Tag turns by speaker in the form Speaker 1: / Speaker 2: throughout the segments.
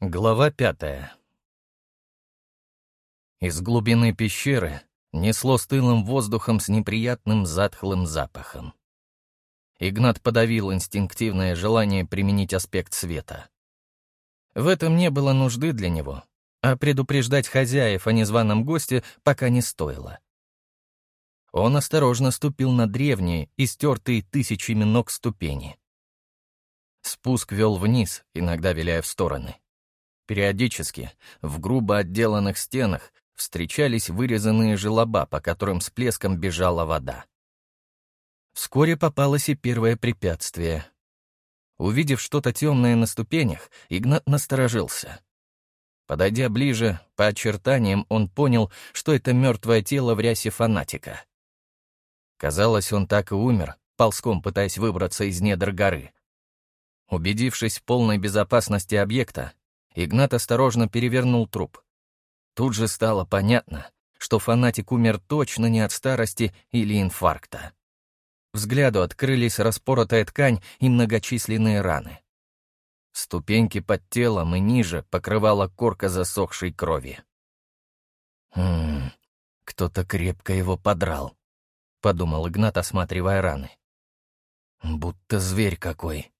Speaker 1: Глава пятая Из глубины пещеры несло стылым воздухом с неприятным затхлым запахом. Игнат подавил инстинктивное желание применить аспект света. В этом не было нужды для него, а предупреждать хозяев о незваном госте пока не стоило. Он осторожно ступил на древние, истертые тысячами ног ступени. Спуск вел вниз, иногда виляя в стороны. Периодически в грубо отделанных стенах встречались вырезанные желоба, по которым с плеском бежала вода. Вскоре попалось и первое препятствие. Увидев что-то темное на ступенях, Игнат насторожился. Подойдя ближе, по очертаниям он понял, что это мертвое тело в рясе фанатика. Казалось, он так и умер, ползком пытаясь выбраться из недр горы. Убедившись в полной безопасности объекта, Игнат осторожно перевернул труп. Тут же стало понятно, что фанатик умер точно не от старости или инфаркта. Взгляду открылись распоротая ткань и многочисленные раны. Ступеньки под телом и ниже покрывала корка засохшей крови. «Хм, кто-то крепко его подрал», — подумал Игнат, осматривая раны. «Будто зверь какой»,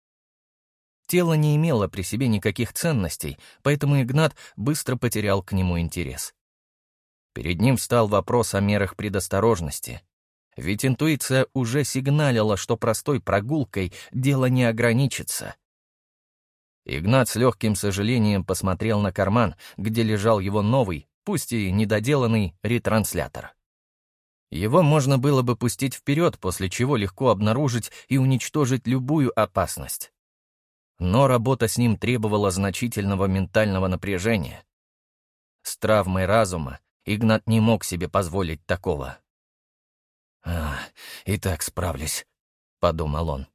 Speaker 1: Тело не имело при себе никаких ценностей, поэтому Игнат быстро потерял к нему интерес. Перед ним встал вопрос о мерах предосторожности. Ведь интуиция уже сигналила, что простой прогулкой дело не ограничится. Игнат с легким сожалением посмотрел на карман, где лежал его новый, пусть и недоделанный, ретранслятор. Его можно было бы пустить вперед, после чего легко обнаружить и уничтожить любую опасность но работа с ним требовала значительного ментального напряжения. С травмой разума Игнат не мог себе позволить такого. «А, и так справлюсь», — подумал он.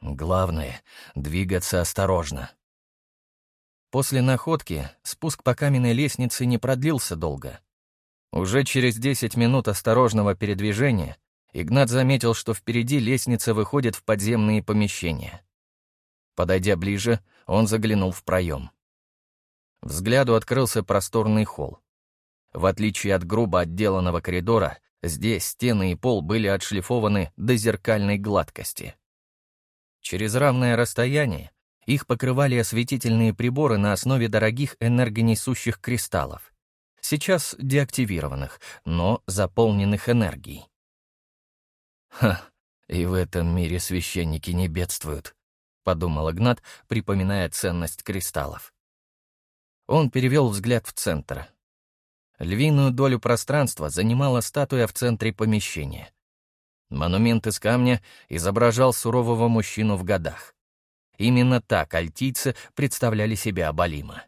Speaker 1: «Главное — двигаться осторожно». После находки спуск по каменной лестнице не продлился долго. Уже через 10 минут осторожного передвижения Игнат заметил, что впереди лестница выходит в подземные помещения. Подойдя ближе, он заглянул в проем. Взгляду открылся просторный холл. В отличие от грубо отделанного коридора, здесь стены и пол были отшлифованы до зеркальной гладкости. Через равное расстояние их покрывали осветительные приборы на основе дорогих энергонесущих кристаллов, сейчас деактивированных, но заполненных энергией. Ха, и в этом мире священники не бедствуют, — подумал Игнат, припоминая ценность кристаллов. Он перевел взгляд в центр. Львиную долю пространства занимала статуя в центре помещения. Монумент из камня изображал сурового мужчину в годах. Именно так альтийцы представляли себя Абалима.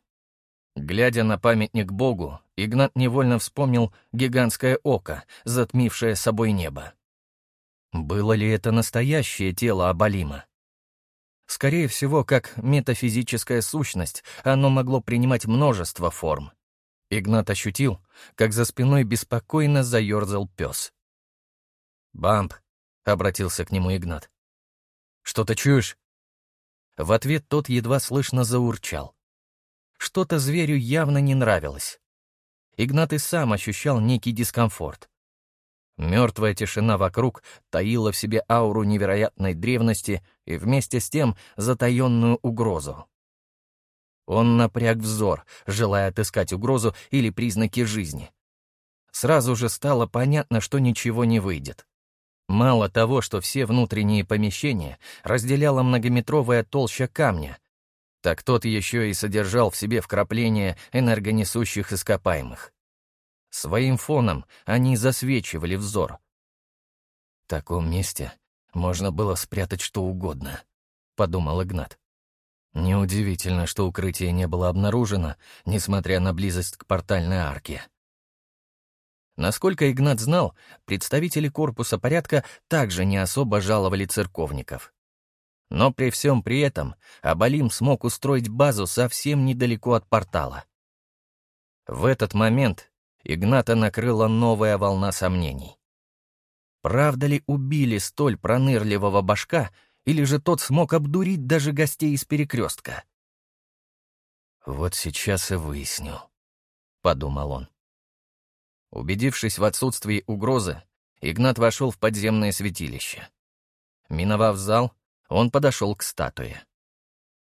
Speaker 1: Глядя на памятник Богу, Игнат невольно вспомнил гигантское око, затмившее собой небо. Было ли это настоящее тело Абалима? Скорее всего, как метафизическая сущность, оно могло принимать множество форм. Игнат ощутил, как за спиной беспокойно заерзал пес. «Бамп», — обратился к нему Игнат. «Что ты чуешь?» В ответ тот едва слышно заурчал. Что-то зверю явно не нравилось. Игнат и сам ощущал некий дискомфорт. Мертвая тишина вокруг таила в себе ауру невероятной древности и вместе с тем затаенную угрозу. Он напряг взор, желая отыскать угрозу или признаки жизни. Сразу же стало понятно, что ничего не выйдет. Мало того, что все внутренние помещения разделяла многометровая толща камня, так тот еще и содержал в себе вкрапления энергонесущих ископаемых. Своим фоном они засвечивали взор. В таком месте можно было спрятать что угодно, — подумал Игнат. Неудивительно, что укрытие не было обнаружено, несмотря на близость к портальной арке. Насколько Игнат знал, представители корпуса порядка также не особо жаловали церковников. Но при всем при этом Абалим смог устроить базу совсем недалеко от портала. В этот момент Игната накрыла новая волна сомнений. Правда ли убили столь пронырливого башка, или же тот смог обдурить даже гостей из перекрестка? «Вот сейчас и выясню», — подумал он. Убедившись в отсутствии угрозы, Игнат вошел в подземное святилище. Миновав зал, он подошел к статуе.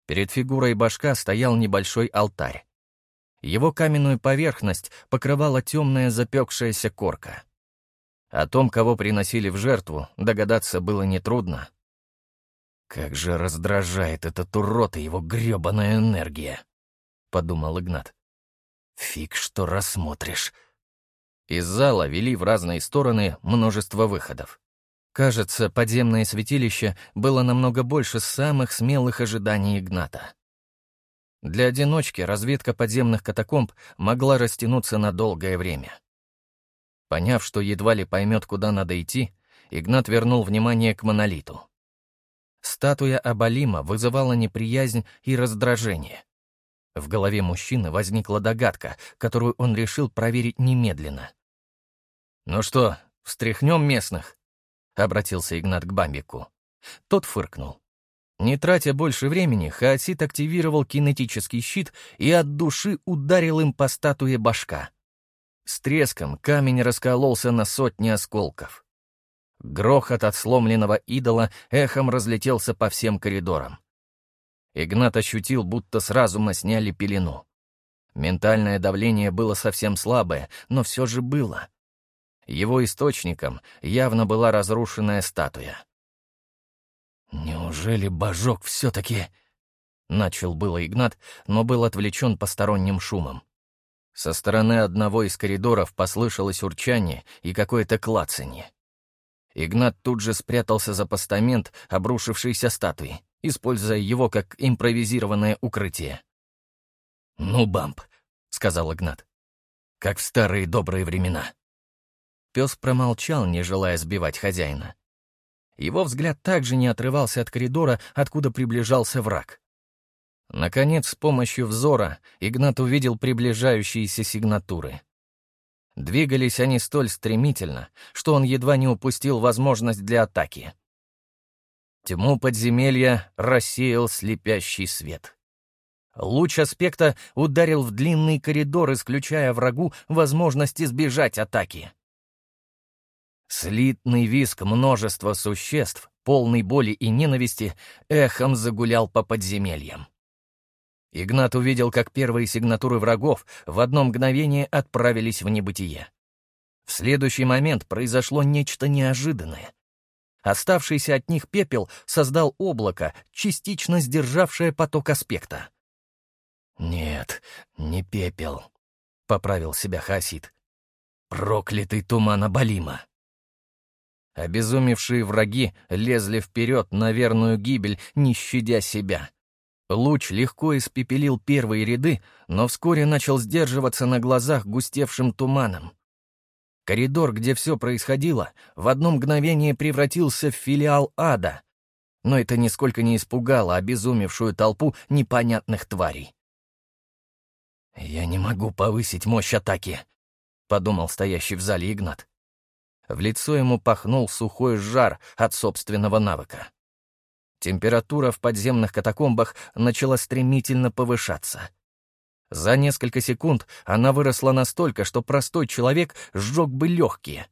Speaker 1: Перед фигурой башка стоял небольшой алтарь. Его каменную поверхность покрывала темная запекшаяся корка. О том, кого приносили в жертву, догадаться было нетрудно. «Как же раздражает этот урод и его грёбаная энергия!» — подумал Игнат. «Фиг, что рассмотришь!» Из зала вели в разные стороны множество выходов. Кажется, подземное святилище было намного больше самых смелых ожиданий Игната. Для одиночки разведка подземных катакомб могла растянуться на долгое время. Поняв, что едва ли поймет, куда надо идти, Игнат вернул внимание к монолиту. Статуя Абалима вызывала неприязнь и раздражение. В голове мужчины возникла догадка, которую он решил проверить немедленно. «Ну что, встряхнем местных?» — обратился Игнат к Бамбику. Тот фыркнул. Не тратя больше времени, Хаосит активировал кинетический щит и от души ударил им по статуе башка. С треском камень раскололся на сотни осколков. Грохот от сломленного идола эхом разлетелся по всем коридорам. Игнат ощутил, будто с разума сняли пелену. Ментальное давление было совсем слабое, но все же было. Его источником явно была разрушенная статуя. «Неужели божок все-таки...» Начал было Игнат, но был отвлечен посторонним шумом. Со стороны одного из коридоров послышалось урчание и какое-то клацанье. Игнат тут же спрятался за постамент обрушившейся статуи, используя его как импровизированное укрытие. «Ну, бамп», — сказал Игнат, — «как в старые добрые времена». Пес промолчал, не желая сбивать хозяина. Его взгляд также не отрывался от коридора, откуда приближался враг. Наконец, с помощью взора Игнат увидел приближающиеся сигнатуры. Двигались они столь стремительно, что он едва не упустил возможность для атаки. Тьму подземелья рассеял слепящий свет. Луч аспекта ударил в длинный коридор, исключая врагу возможность избежать атаки. Слитный виск множества существ, полный боли и ненависти, эхом загулял по подземельям. Игнат увидел, как первые сигнатуры врагов в одно мгновение отправились в небытие. В следующий момент произошло нечто неожиданное. Оставшийся от них пепел создал облако, частично сдержавшее поток аспекта. «Нет, не пепел», — поправил себя Хасид. «Проклятый туман Абалима». Обезумевшие враги лезли вперед на верную гибель, не щадя себя. Луч легко испепелил первые ряды, но вскоре начал сдерживаться на глазах густевшим туманом. Коридор, где все происходило, в одно мгновение превратился в филиал ада. Но это нисколько не испугало обезумевшую толпу непонятных тварей. «Я не могу повысить мощь атаки», — подумал стоящий в зале Игнат. В лицо ему пахнул сухой жар от собственного навыка. Температура в подземных катакомбах начала стремительно повышаться. За несколько секунд она выросла настолько, что простой человек сжег бы легкие.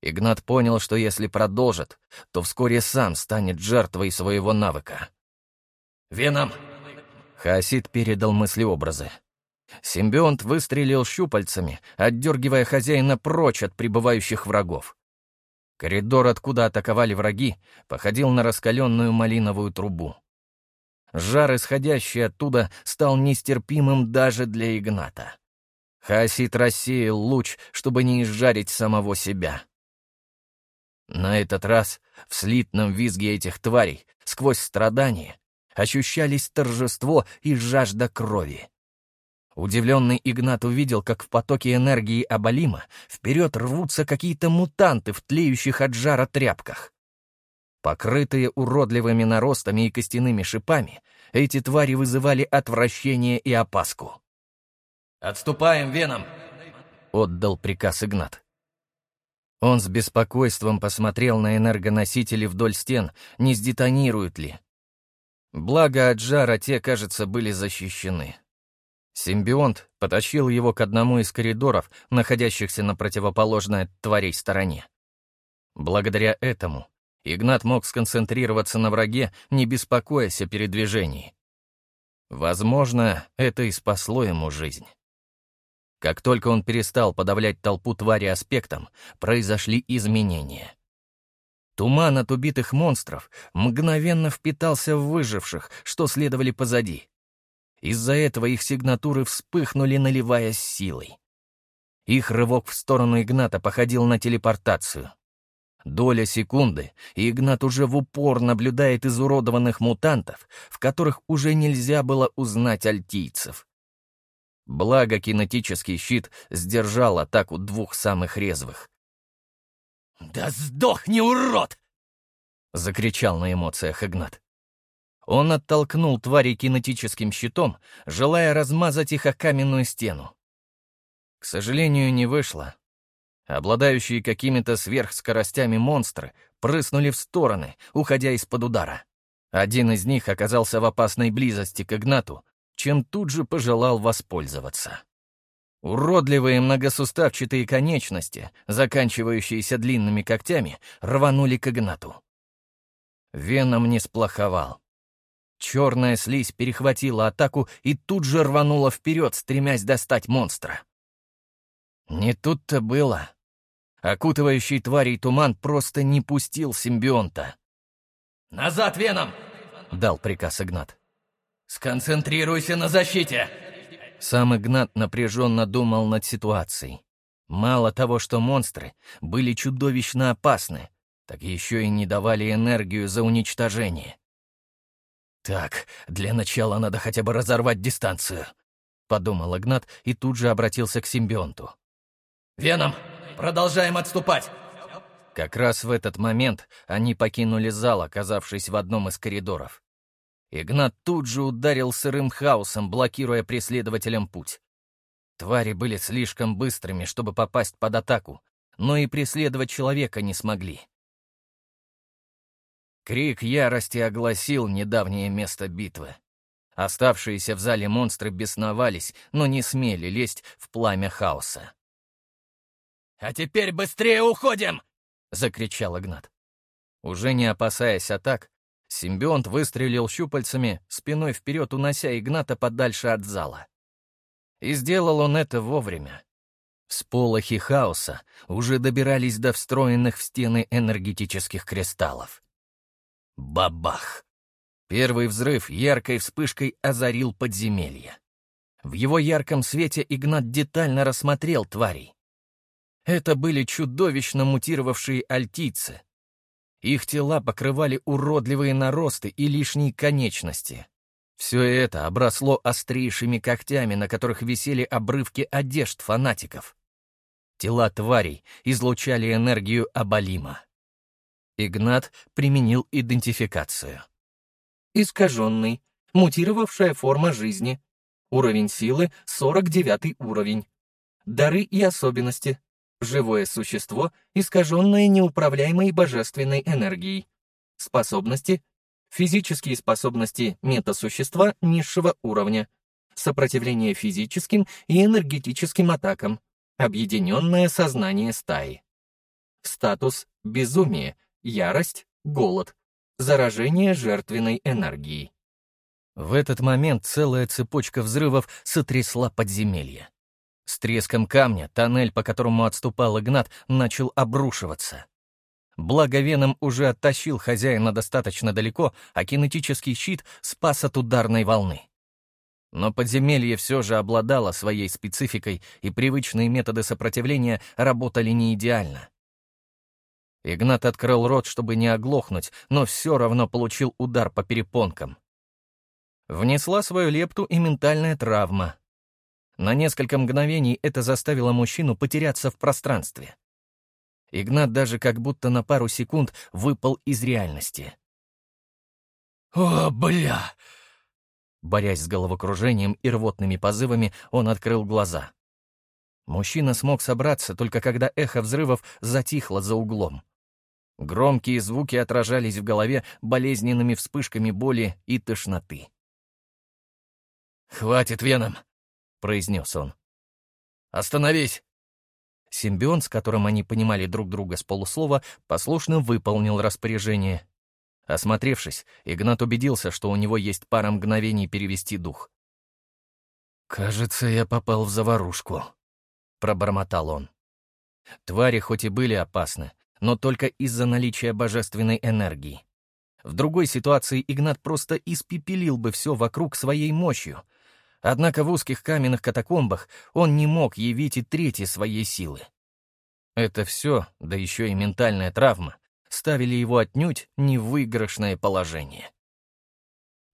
Speaker 1: Игнат понял, что если продолжит, то вскоре сам станет жертвой своего навыка. «Веном!» Хаосид передал мыслеобразы. Симбионт выстрелил щупальцами, отдергивая хозяина прочь от прибывающих врагов. Коридор, откуда атаковали враги, походил на раскаленную малиновую трубу. Жар, исходящий оттуда, стал нестерпимым даже для Игната. Хаосит рассеял луч, чтобы не изжарить самого себя. На этот раз в слитном визге этих тварей, сквозь страдания, ощущались торжество и жажда крови. Удивленный Игнат увидел, как в потоке энергии Абалима вперед рвутся какие-то мутанты в тлеющих от жара тряпках. Покрытые уродливыми наростами и костяными шипами, эти твари вызывали отвращение и опаску. «Отступаем, Веном!» — отдал приказ Игнат. Он с беспокойством посмотрел на энергоносители вдоль стен, не сдетонируют ли. Благо от жара те, кажется, были защищены. Симбионт потащил его к одному из коридоров, находящихся на противоположной от тварей стороне. Благодаря этому Игнат мог сконцентрироваться на враге, не беспокоясь о передвижении. Возможно, это и спасло ему жизнь. Как только он перестал подавлять толпу твари аспектом, произошли изменения. Туман от убитых монстров мгновенно впитался в выживших, что следовали позади. Из-за этого их сигнатуры вспыхнули, наливаясь силой. Их рывок в сторону Игната походил на телепортацию. Доля секунды, и Игнат уже в упор наблюдает изуродованных мутантов, в которых уже нельзя было узнать альтийцев. Благо кинетический щит сдержал атаку двух самых резвых.
Speaker 2: «Да сдохни, урод!» — закричал на эмоциях Игнат.
Speaker 1: Он оттолкнул твари кинетическим щитом, желая размазать их о каменную стену. К сожалению, не вышло. Обладающие какими-то сверхскоростями монстры прыснули в стороны, уходя из-под удара. Один из них оказался в опасной близости к Игнату, чем тут же пожелал воспользоваться. Уродливые многосуставчатые конечности, заканчивающиеся длинными когтями, рванули к Игнату. Веном не сплоховал. Черная слизь перехватила атаку и тут же рванула вперед, стремясь достать монстра. Не тут-то было. Окутывающий тварей туман просто не пустил симбионта.
Speaker 2: «Назад, Веном!» — дал приказ Игнат. «Сконцентрируйся на защите!»
Speaker 1: Сам Игнат напряженно думал над ситуацией. Мало того, что монстры были чудовищно опасны, так еще и не давали энергию за уничтожение. «Так, для начала надо хотя бы разорвать дистанцию», — подумал Игнат и тут же обратился к симбионту.
Speaker 2: «Веном, продолжаем отступать!»
Speaker 1: Как раз в этот момент они покинули зал, оказавшись в одном из коридоров. Игнат тут же ударил сырым хаосом, блокируя преследователям путь. Твари были слишком быстрыми, чтобы попасть под атаку, но и преследовать человека не смогли. Крик ярости огласил недавнее место битвы. Оставшиеся в зале монстры бесновались, но не смели лезть в пламя хаоса.
Speaker 2: «А теперь быстрее уходим!» — закричал Игнат.
Speaker 1: Уже не опасаясь атак, симбионт выстрелил щупальцами, спиной вперед унося Игната подальше от зала. И сделал он это вовремя. Сполохи хаоса уже добирались до встроенных в стены энергетических кристаллов. Бабах! Первый взрыв яркой вспышкой озарил подземелье. В его ярком свете Игнат детально рассмотрел тварей. Это были чудовищно мутировавшие альтийцы. Их тела покрывали уродливые наросты и лишние конечности. Все это обросло острейшими когтями, на которых висели обрывки одежд фанатиков. Тела тварей излучали энергию Абалима. Игнат применил идентификацию.
Speaker 3: Искаженный. Мутировавшая форма жизни. Уровень силы — 49 уровень. Дары и особенности. Живое существо, искаженное неуправляемой божественной энергией. Способности. Физические способности метасущества низшего уровня. Сопротивление физическим и энергетическим атакам. Объединенное сознание стаи. Статус — безумие, ярость, голод, заражение жертвенной энергией.
Speaker 1: В этот момент целая цепочка взрывов сотрясла подземелье. С треском камня тоннель, по которому отступал Игнат, начал обрушиваться. Благо Веном уже оттащил хозяина достаточно далеко, а кинетический щит спас от ударной волны. Но подземелье все же обладало своей спецификой, и привычные методы сопротивления работали не идеально. Игнат открыл рот, чтобы не оглохнуть, но все равно получил удар по перепонкам. Внесла свою лепту и ментальная травма. На несколько мгновений это заставило мужчину потеряться в пространстве. Игнат даже как будто на пару секунд выпал из реальности.
Speaker 2: «О, бля!»
Speaker 1: Борясь с головокружением и рвотными позывами, он открыл глаза. Мужчина смог собраться, только когда эхо взрывов затихло за углом. Громкие звуки отражались в голове болезненными вспышками боли и тошноты.
Speaker 2: «Хватит, Веном!
Speaker 1: произнес он.
Speaker 2: «Остановись!»
Speaker 1: Симбион, с которым они понимали друг друга с полуслова, послушно выполнил распоряжение. Осмотревшись, Игнат убедился, что у него есть пара мгновений перевести дух. «Кажется, я попал в заварушку», — пробормотал он. Твари хоть и были опасны, но только из-за наличия божественной энергии. В другой ситуации Игнат просто испепелил бы все вокруг своей мощью. Однако в узких каменных катакомбах он не мог явить и трети своей силы. Это все, да еще и ментальная травма, ставили его отнюдь не в выигрышное положение.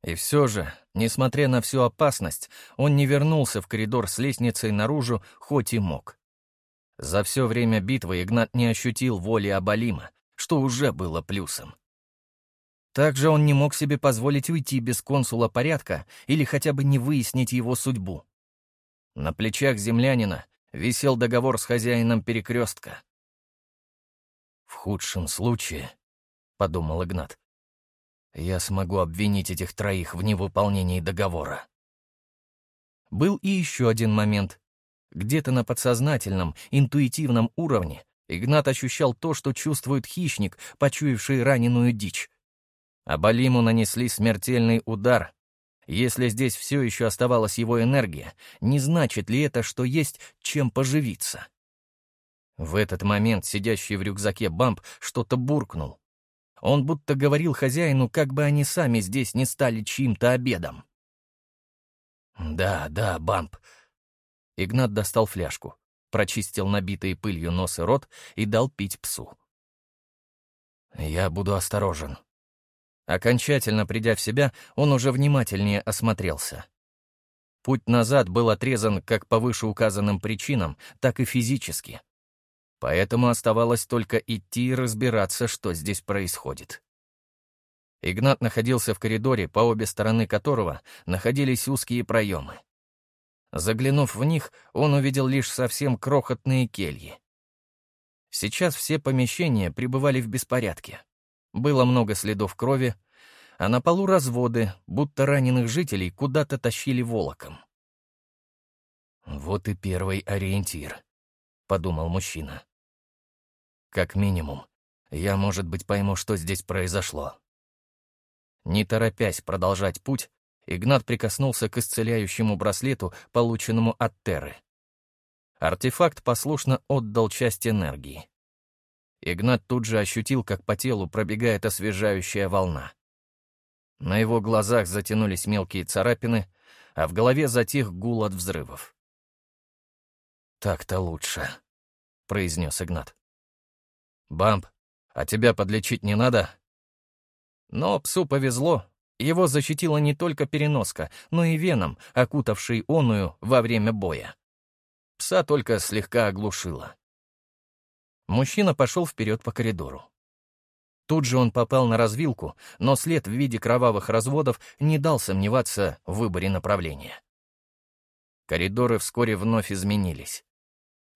Speaker 1: И все же, несмотря на всю опасность, он не вернулся в коридор с лестницей наружу, хоть и мог. За все время битвы Игнат не ощутил воли Абалима, что уже было плюсом. Также он не мог себе позволить уйти без консула порядка или хотя бы не выяснить его судьбу. На плечах землянина висел договор с хозяином перекрестка. «В худшем случае», — подумал Игнат, — «я смогу обвинить этих троих в невыполнении договора». Был и еще один момент. Где-то на подсознательном, интуитивном уровне Игнат ощущал то, что чувствует хищник, почуявший раненую дичь. Абалиму нанесли смертельный удар. Если здесь все еще оставалась его энергия, не значит ли это, что есть чем поживиться? В этот момент сидящий в рюкзаке Бамп что-то буркнул. Он будто говорил хозяину, как бы они сами здесь не стали чьим-то обедом. «Да, да, Бамп». Игнат достал фляжку, прочистил набитые пылью нос и рот и дал пить псу. «Я буду осторожен», Окончательно придя в себя, он уже внимательнее осмотрелся. Путь назад был отрезан как по вышеуказанным причинам, так и физически. Поэтому оставалось только идти и разбираться, что здесь происходит. Игнат находился в коридоре, по обе стороны которого находились узкие проемы. Заглянув в них, он увидел лишь совсем крохотные кельи. Сейчас все помещения пребывали в беспорядке. Было много следов крови, а на полу разводы, будто раненых жителей куда-то тащили волоком. «Вот и первый ориентир», — подумал мужчина. «Как минимум, я, может быть, пойму, что здесь произошло». Не торопясь продолжать путь, Игнат прикоснулся к исцеляющему браслету, полученному от Терры. Артефакт послушно отдал часть энергии. Игнат тут же ощутил, как по телу пробегает освежающая волна. На его глазах затянулись мелкие царапины, а в голове затих гул от взрывов. «Так-то лучше», — произнес Игнат. «Бамп, а тебя подлечить не надо?» Но псу повезло. Его защитила не только переноска, но и веном, окутавший оную во время боя. Пса только слегка оглушило. Мужчина пошел вперед по коридору. Тут же он попал на развилку, но след в виде кровавых разводов не дал сомневаться в выборе направления. Коридоры вскоре вновь изменились.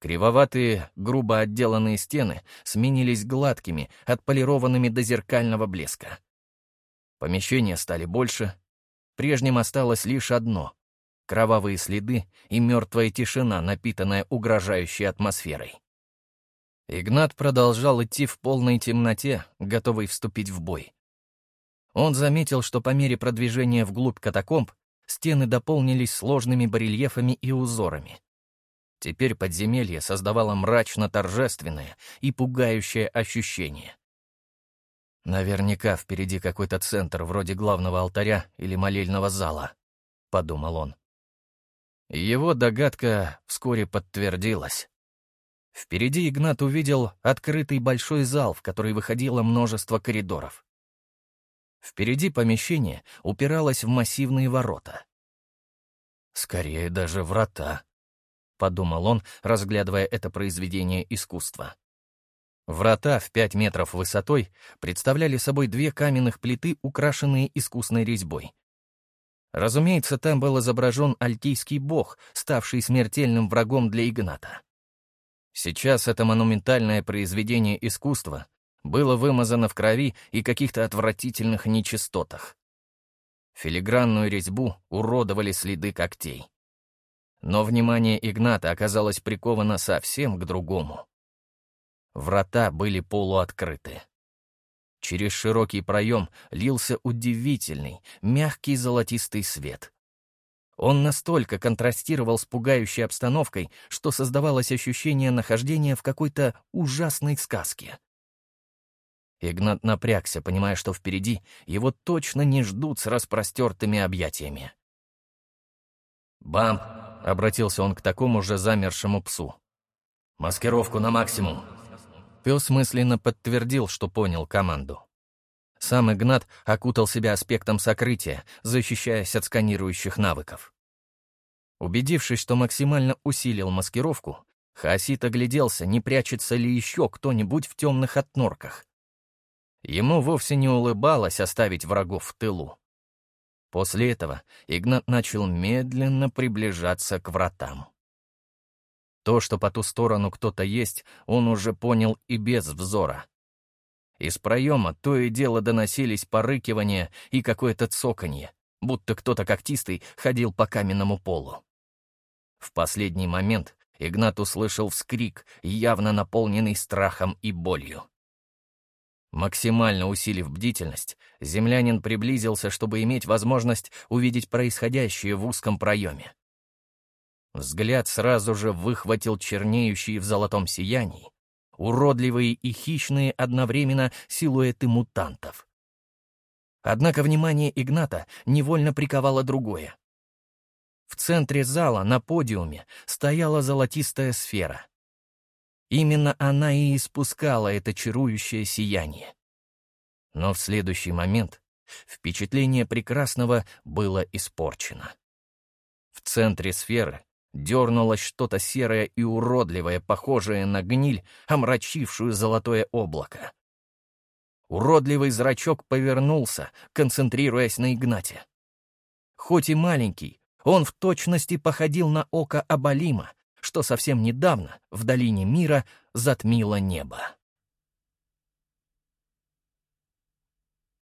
Speaker 1: Кривоватые, грубо отделанные стены сменились гладкими, отполированными до зеркального блеска. Помещения стали больше. Прежним осталось лишь одно — кровавые следы и мертвая тишина, напитанная угрожающей атмосферой. Игнат продолжал идти в полной темноте, готовый вступить в бой. Он заметил, что по мере продвижения вглубь катакомб стены дополнились сложными барельефами и узорами. Теперь подземелье создавало мрачно-торжественное и пугающее ощущение. «Наверняка впереди какой-то центр, вроде главного алтаря или молельного зала», — подумал он. Его догадка вскоре подтвердилась. Впереди Игнат увидел открытый большой зал, в который выходило множество коридоров. Впереди помещение упиралось в массивные ворота. «Скорее даже врата», — подумал он, разглядывая это произведение искусства. Врата в пять метров высотой представляли собой две каменных плиты, украшенные искусной резьбой. Разумеется, там был изображен альтийский бог, ставший смертельным врагом для Игната. Сейчас это монументальное произведение искусства было вымазано в крови и каких-то отвратительных нечистотах. Филигранную резьбу уродовали следы когтей. Но внимание Игната оказалось приковано совсем к другому. Врата были полуоткрыты. Через широкий проем лился удивительный, мягкий золотистый свет. Он настолько контрастировал с пугающей обстановкой, что создавалось ощущение нахождения в какой-то ужасной сказке. Игнат напрягся, понимая, что впереди его точно не ждут с распростертыми объятиями.
Speaker 2: «Бамп!»
Speaker 1: — обратился он к такому же замершему псу.
Speaker 2: «Маскировку на максимум!»
Speaker 1: Пес мысленно подтвердил, что понял команду. Сам Игнат окутал себя аспектом сокрытия, защищаясь от сканирующих навыков. Убедившись, что максимально усилил маскировку, Хаосит огляделся, не прячется ли еще кто-нибудь в темных отнорках. Ему вовсе не улыбалось оставить врагов в тылу. После этого Игнат начал медленно приближаться к вратам. То, что по ту сторону кто-то есть, он уже понял и без взора. Из проема то и дело доносились порыкивания и какое-то цоканье, будто кто-то когтистый ходил по каменному полу. В последний момент Игнат услышал вскрик, явно наполненный страхом и болью. Максимально усилив бдительность, землянин приблизился, чтобы иметь возможность увидеть происходящее в узком проеме. Взгляд сразу же выхватил чернеющие в золотом сиянии, уродливые и хищные одновременно силуэты мутантов. Однако внимание Игната невольно приковало другое. В центре зала, на подиуме, стояла золотистая сфера — Именно она и испускала это чарующее сияние. Но в следующий момент впечатление прекрасного было испорчено. В центре сферы дернулось что-то серое и уродливое, похожее на гниль, омрачившую золотое облако. Уродливый зрачок повернулся, концентрируясь на Игнате. Хоть и маленький, он в точности походил на око Абалима, что совсем недавно в долине мира затмило небо.